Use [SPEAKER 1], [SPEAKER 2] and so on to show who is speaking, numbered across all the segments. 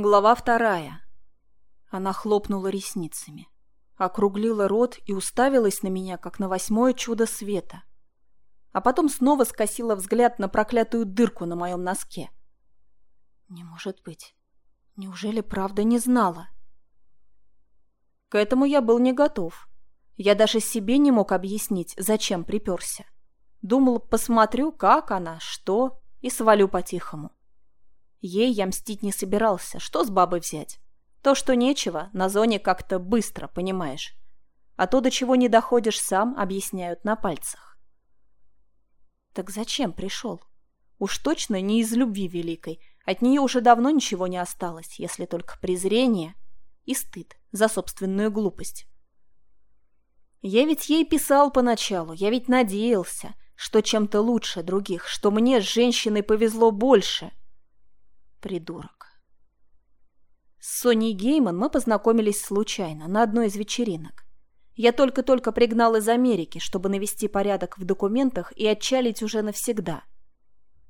[SPEAKER 1] Глава вторая. Она хлопнула ресницами, округлила рот и уставилась на меня, как на восьмое чудо света. А потом снова скосила взгляд на проклятую дырку на моем носке. Не может быть. Неужели правда не знала? К этому я был не готов. Я даже себе не мог объяснить, зачем приперся. Думал, посмотрю, как она, что, и свалю по-тихому. Ей я мстить не собирался. Что с бабой взять? То, что нечего, на зоне как-то быстро, понимаешь. А то, до чего не доходишь сам, объясняют на пальцах. Так зачем пришел? Уж точно не из любви великой. От нее уже давно ничего не осталось, если только презрение и стыд за собственную глупость. Я ведь ей писал поначалу, я ведь надеялся, что чем-то лучше других, что мне с женщиной повезло больше — Придурок. С Соней Гейман мы познакомились случайно, на одной из вечеринок. Я только-только пригнал из Америки, чтобы навести порядок в документах и отчалить уже навсегда.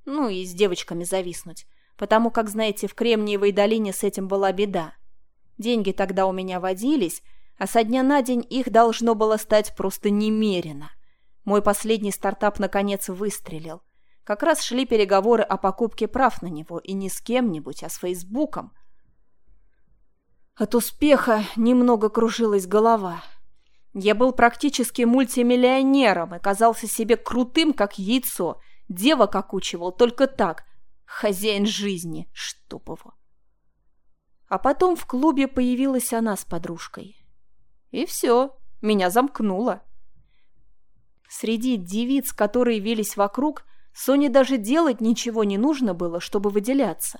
[SPEAKER 1] Ну и с девочками зависнуть, потому как, знаете, в Кремниевой долине с этим была беда. Деньги тогда у меня водились, а со дня на день их должно было стать просто немерено. Мой последний стартап наконец выстрелил. Как раз шли переговоры о покупке прав на него, и не с кем-нибудь, а с Фейсбуком. От успеха немного кружилась голова. Я был практически мультимиллионером и казался себе крутым, как яйцо. Девок окучивал только так. Хозяин жизни, чтоб его. А потом в клубе появилась она с подружкой. И все, меня замкнуло. Среди девиц, которые вились вокруг, Соне даже делать ничего не нужно было, чтобы выделяться.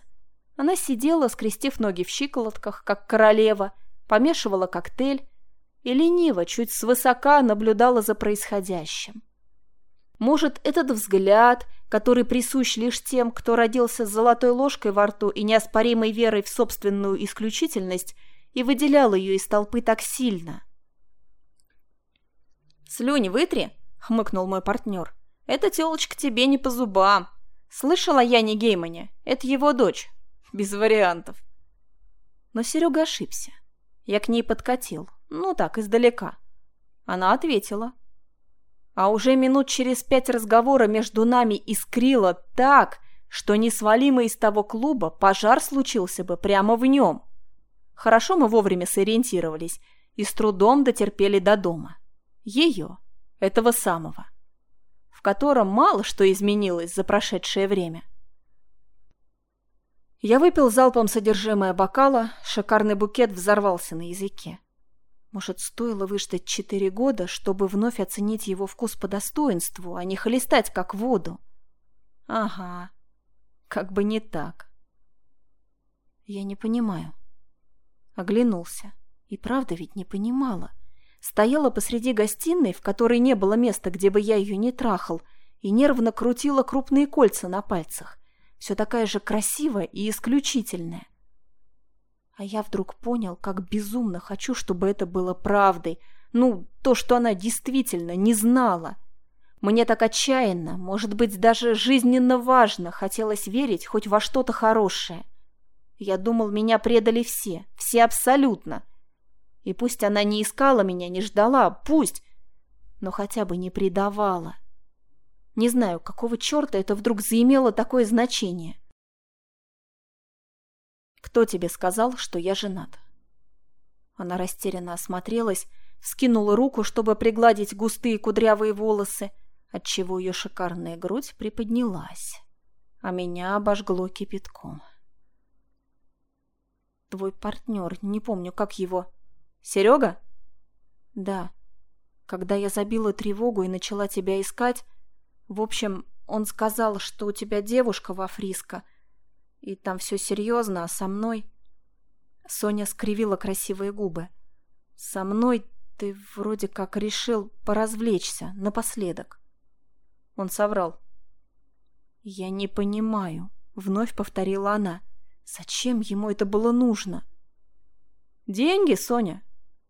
[SPEAKER 1] Она сидела, скрестив ноги в щиколотках, как королева, помешивала коктейль и лениво, чуть свысока наблюдала за происходящим. Может, этот взгляд, который присущ лишь тем, кто родился с золотой ложкой во рту и неоспоримой верой в собственную исключительность, и выделял ее из толпы так сильно. «Слюни вытри!» — хмыкнул мой партнер. Эта тёлочка тебе не по зубам. Слышала я не Геймане. Это его дочь. Без вариантов. Но Серега ошибся. Я к ней подкатил. Ну так, издалека. Она ответила. А уже минут через пять разговора между нами искрило так, что не свалимо из того клуба пожар случился бы прямо в нем. Хорошо мы вовремя сориентировались и с трудом дотерпели до дома. Ее, этого самого в котором мало что изменилось за прошедшее время. Я выпил залпом содержимое бокала, шикарный букет взорвался на языке. Может, стоило выждать четыре года, чтобы вновь оценить его вкус по достоинству, а не холестать как воду? Ага, как бы не так. Я не понимаю. Оглянулся. И правда ведь не понимала стояла посреди гостиной, в которой не было места, где бы я ее не трахал, и нервно крутила крупные кольца на пальцах. Все такая же красивая и исключительная. А я вдруг понял, как безумно хочу, чтобы это было правдой. Ну, то, что она действительно не знала. Мне так отчаянно, может быть, даже жизненно важно хотелось верить хоть во что-то хорошее. Я думал, меня предали все, все абсолютно. И пусть она не искала меня, не ждала, пусть, но хотя бы не предавала. Не знаю, какого черта это вдруг заимело такое значение. «Кто тебе сказал, что я женат?» Она растерянно осмотрелась, вскинула руку, чтобы пригладить густые кудрявые волосы, отчего ее шикарная грудь приподнялась, а меня обожгло кипятком. «Твой партнер, не помню, как его...» Серега? Да. Когда я забила тревогу и начала тебя искать, в общем, он сказал, что у тебя девушка во Фриско, и там все серьезно, а со мной... Соня скривила красивые губы. Со мной ты вроде как решил поразвлечься напоследок. Он соврал. Я не понимаю, вновь повторила она. Зачем ему это было нужно? Деньги, Соня,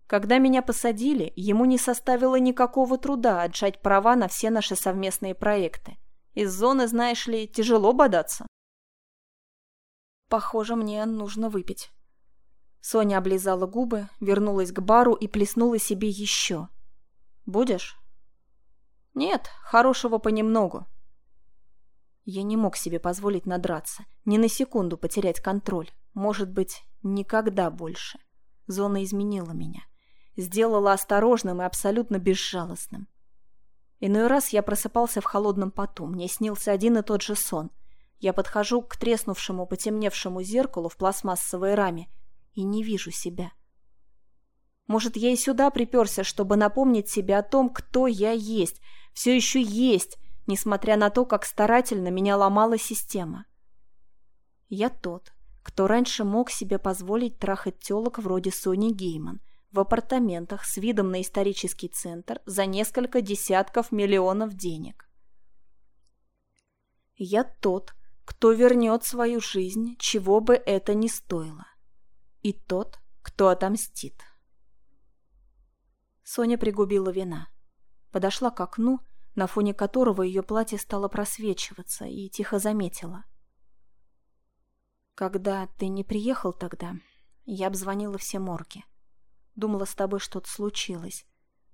[SPEAKER 1] когда меня посадили, ему не составило никакого труда отжать права на все наши совместные проекты. Из зоны, знаешь ли, тяжело бодаться. Похоже, мне нужно выпить. Соня облизала губы, вернулась к бару и плеснула себе еще. «Будешь?» «Нет, хорошего понемногу». Я не мог себе позволить надраться, ни на секунду потерять контроль. Может быть, никогда больше. Зона изменила меня. Сделала осторожным и абсолютно безжалостным. Иной раз я просыпался в холодном поту. Мне снился один и тот же сон. Я подхожу к треснувшему, потемневшему зеркалу в пластмассовой раме и не вижу себя. Может, я и сюда приперся, чтобы напомнить себе о том, кто я есть, все еще есть, несмотря на то, как старательно меня ломала система. Я тот, кто раньше мог себе позволить трахать телок вроде Сони Гейман в апартаментах с видом на исторический центр за несколько десятков миллионов денег. Я тот, кто вернет свою жизнь, чего бы это ни стоило. И тот, кто отомстит. Соня пригубила вина. Подошла к окну, на фоне которого ее платье стало просвечиваться, и тихо заметила. «Когда ты не приехал тогда, я обзвонила все морги. Думала, с тобой что-то случилось.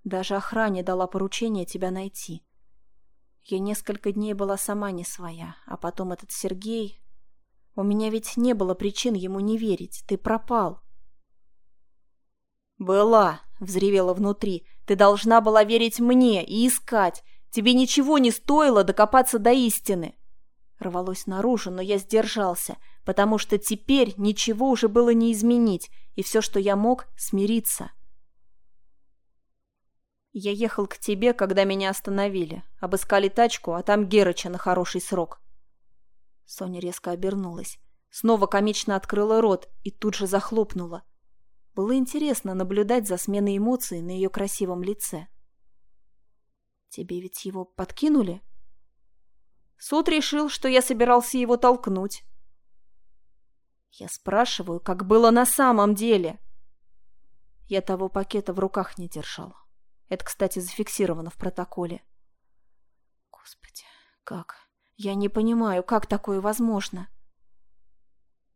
[SPEAKER 1] Даже охране дала поручение тебя найти. Я несколько дней была сама не своя, а потом этот Сергей... У меня ведь не было причин ему не верить. Ты пропал. «Была!» — взревела внутри. «Ты должна была верить мне и искать. Тебе ничего не стоило докопаться до истины!» Рвалось наружу, но я сдержался, потому что теперь ничего уже было не изменить, и все, что я мог, смириться. Я ехал к тебе, когда меня остановили. Обыскали тачку, а там Герыча на хороший срок. Соня резко обернулась. Снова комично открыла рот и тут же захлопнула. Было интересно наблюдать за сменой эмоций на ее красивом лице. «Тебе ведь его подкинули?» Суд решил, что я собирался его толкнуть. Я спрашиваю, как было на самом деле. Я того пакета в руках не держал. Это, кстати, зафиксировано в протоколе. Господи, как? Я не понимаю, как такое возможно.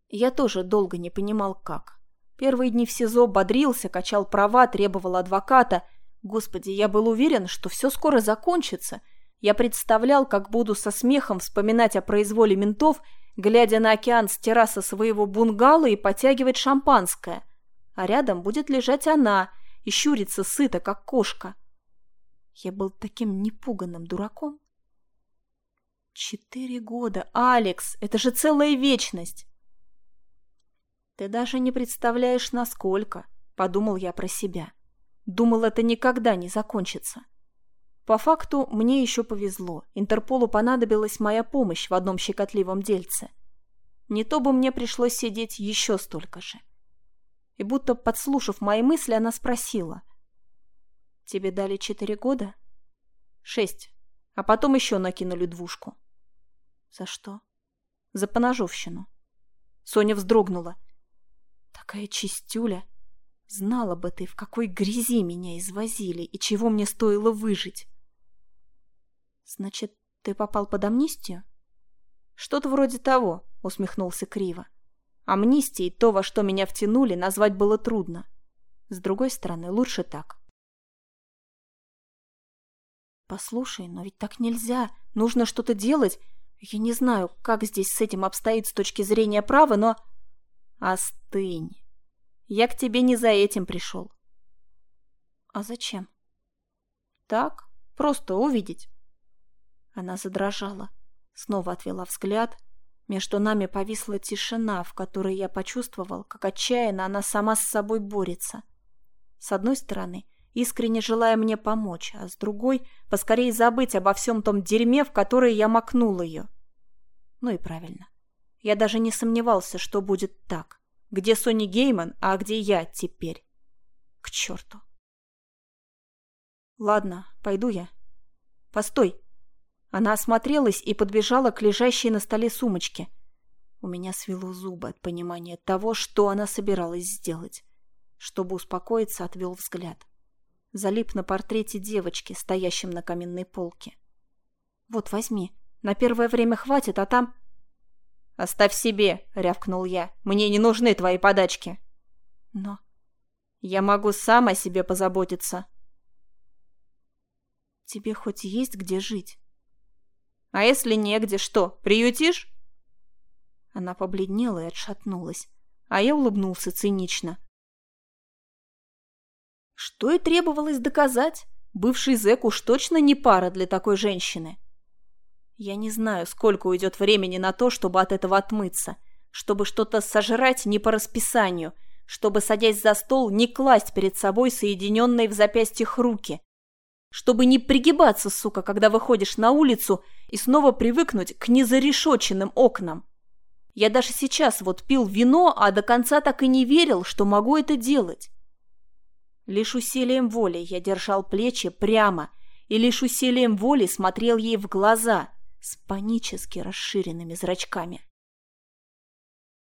[SPEAKER 1] Я тоже долго не понимал, как. Первые дни в СИЗО бодрился, качал права, требовал адвоката. Господи, я был уверен, что все скоро закончится. Я представлял, как буду со смехом вспоминать о произволе ментов, глядя на океан с террасы своего бунгало и потягивать шампанское. А рядом будет лежать она, и щурится сыто, как кошка. Я был таким непуганным дураком. Четыре года, Алекс, это же целая вечность. Ты даже не представляешь, насколько, подумал я про себя. Думал, это никогда не закончится. По факту, мне еще повезло. Интерполу понадобилась моя помощь в одном щекотливом дельце. Не то бы мне пришлось сидеть еще столько же и будто подслушав мои мысли, она спросила. «Тебе дали четыре года?» «Шесть. А потом еще накинули двушку». «За что?» «За поножовщину». Соня вздрогнула. «Такая чистюля! Знала бы ты, в какой грязи меня извозили и чего мне стоило выжить!» «Значит, ты попал под амнистию?» «Что-то вроде того», — усмехнулся криво. Амнистией то, во что меня втянули, назвать было трудно. С другой стороны, лучше так. «Послушай, но ведь так нельзя. Нужно что-то делать. Я не знаю, как здесь с этим обстоит с точки зрения права, но...» «Остынь. Я к тебе не за этим пришел». «А зачем?» «Так, просто увидеть». Она задрожала, снова отвела взгляд, между нами повисла тишина, в которой я почувствовал, как отчаянно она сама с собой борется. С одной стороны, искренне желая мне помочь, а с другой — поскорее забыть обо всем том дерьме, в которое я макнул ее. Ну и правильно. Я даже не сомневался, что будет так. Где Сони Гейман, а где я теперь? К черту. Ладно, пойду я. Постой. Она осмотрелась и подбежала к лежащей на столе сумочке. У меня свело зубы от понимания того, что она собиралась сделать. Чтобы успокоиться, отвел взгляд. Залип на портрете девочки, стоящем на каменной полке. «Вот, возьми. На первое время хватит, а там...» «Оставь себе», — рявкнул я. «Мне не нужны твои подачки». «Но...» «Я могу сам о себе позаботиться». «Тебе хоть есть где жить?» «А если негде, что, приютишь?» Она побледнела и отшатнулась, а я улыбнулся цинично. Что и требовалось доказать. Бывший зэк уж точно не пара для такой женщины. Я не знаю, сколько уйдет времени на то, чтобы от этого отмыться, чтобы что-то сожрать не по расписанию, чтобы, садясь за стол, не класть перед собой соединенные в запястьях руки, чтобы не пригибаться, сука, когда выходишь на улицу и снова привыкнуть к незарешоченным окнам. Я даже сейчас вот пил вино, а до конца так и не верил, что могу это делать. Лишь усилием воли я держал плечи прямо и лишь усилием воли смотрел ей в глаза, с панически расширенными зрачками.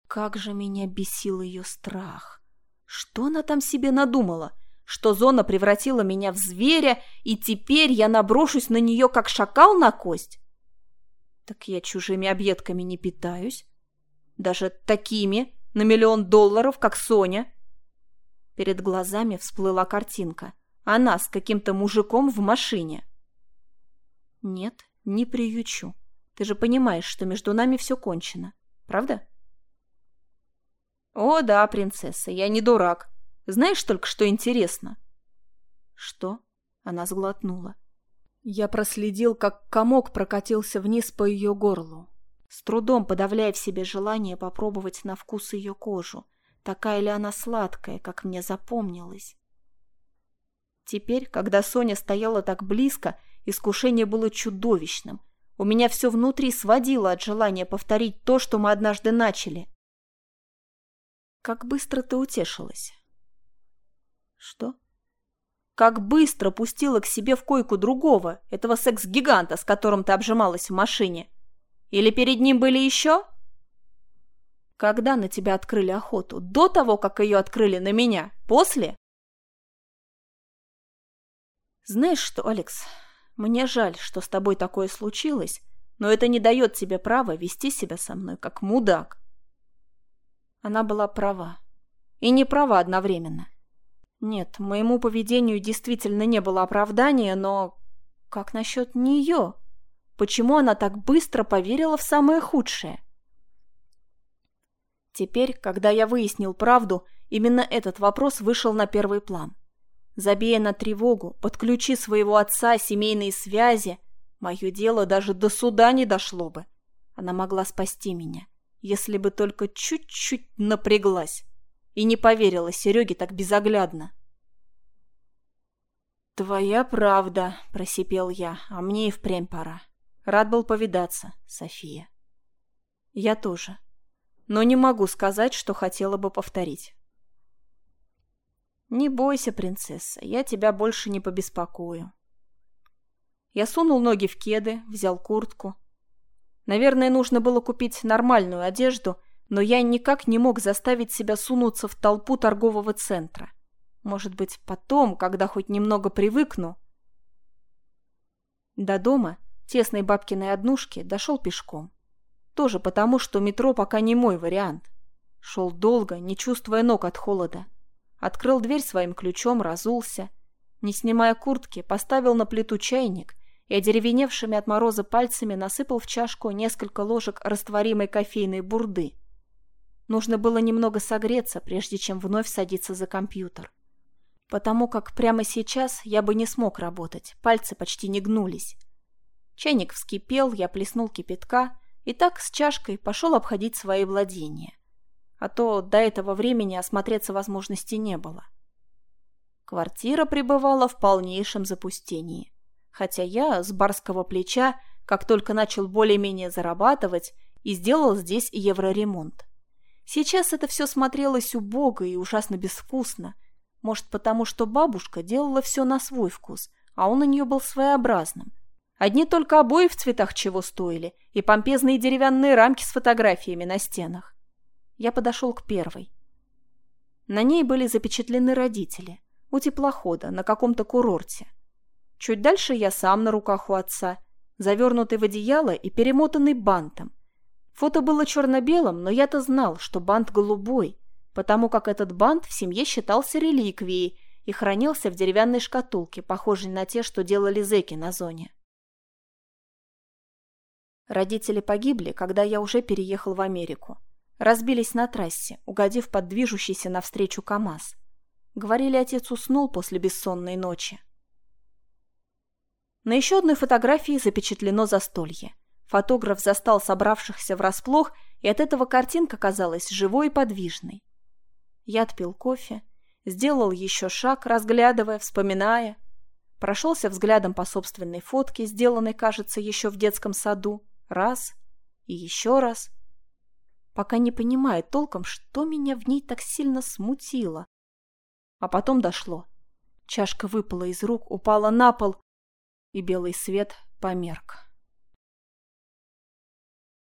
[SPEAKER 1] Как же меня бесил ее страх! Что она там себе надумала? Что зона превратила меня в зверя, и теперь я наброшусь на нее, как шакал на кость? Так я чужими объедками не питаюсь. Даже такими, на миллион долларов, как Соня. Перед глазами всплыла картинка. Она с каким-то мужиком в машине. Нет, не приючу. Ты же понимаешь, что между нами все кончено. Правда? О, да, принцесса, я не дурак. Знаешь только, что интересно? Что? Она сглотнула. Я проследил, как комок прокатился вниз по ее горлу, с трудом подавляя в себе желание попробовать на вкус ее кожу, такая ли она сладкая, как мне запомнилось. Теперь, когда Соня стояла так близко, Искушение было чудовищным. У меня все внутри сводило от желания повторить то, что мы однажды начали. Как быстро ты утешилась? Что? Как быстро пустила к себе в койку другого, этого секс-гиганта, с которым ты обжималась в машине? Или перед ним были еще? Когда на тебя открыли охоту? До того, как ее открыли на меня? После? Знаешь что, Алекс, мне жаль, что с тобой такое случилось, но это не дает тебе права вести себя со мной как мудак. Она была права. И не права одновременно. Нет, моему поведению действительно не было оправдания, но... Как насчет нее? Почему она так быстро поверила в самое худшее? Теперь, когда я выяснил правду, именно этот вопрос вышел на первый план. Забея на тревогу, подключи своего отца, семейные связи. Мое дело даже до суда не дошло бы. Она могла спасти меня, если бы только чуть-чуть напряглась и не поверила Сереге так безоглядно. «Твоя правда», — просипел я, — «а мне и впрямь пора. Рад был повидаться, София». «Я тоже. Но не могу сказать, что хотела бы повторить». «Не бойся, принцесса, я тебя больше не побеспокою». Я сунул ноги в кеды, взял куртку. Наверное, нужно было купить нормальную одежду, но я никак не мог заставить себя сунуться в толпу торгового центра. Может быть, потом, когда хоть немного привыкну. До дома, тесной бабкиной однушки, дошел пешком. Тоже потому, что метро пока не мой вариант. Шел долго, не чувствуя ног от холода. Открыл дверь своим ключом, разулся. Не снимая куртки, поставил на плиту чайник и одеревеневшими от мороза пальцами насыпал в чашку несколько ложек растворимой кофейной бурды. Нужно было немного согреться, прежде чем вновь садиться за компьютер. Потому как прямо сейчас я бы не смог работать, пальцы почти не гнулись. Чайник вскипел, я плеснул кипятка и так с чашкой пошел обходить свои владения а то до этого времени осмотреться возможности не было. Квартира пребывала в полнейшем запустении. Хотя я с барского плеча, как только начал более-менее зарабатывать, и сделал здесь евроремонт. Сейчас это все смотрелось убого и ужасно безвкусно. Может, потому что бабушка делала все на свой вкус, а он у нее был своеобразным. Одни только обои в цветах чего стоили, и помпезные деревянные рамки с фотографиями на стенах я подошел к первой. На ней были запечатлены родители, у теплохода, на каком-то курорте. Чуть дальше я сам на руках у отца, завернутый в одеяло и перемотанный бантом. Фото было черно-белым, но я-то знал, что бант голубой, потому как этот бант в семье считался реликвией и хранился в деревянной шкатулке, похожей на те, что делали зэки на зоне. Родители погибли, когда я уже переехал в Америку. Разбились на трассе, угодив под движущийся навстречу КамАЗ. Говорили, отец уснул после бессонной ночи. На еще одной фотографии запечатлено застолье. Фотограф застал собравшихся врасплох, и от этого картинка казалась живой и подвижной. Я отпил кофе, сделал еще шаг, разглядывая, вспоминая. Прошелся взглядом по собственной фотке, сделанной, кажется, еще в детском саду. Раз и еще раз. Пока не понимая толком, что меня в ней так сильно смутило. А потом дошло. Чашка выпала из рук, упала на пол, и белый свет померк.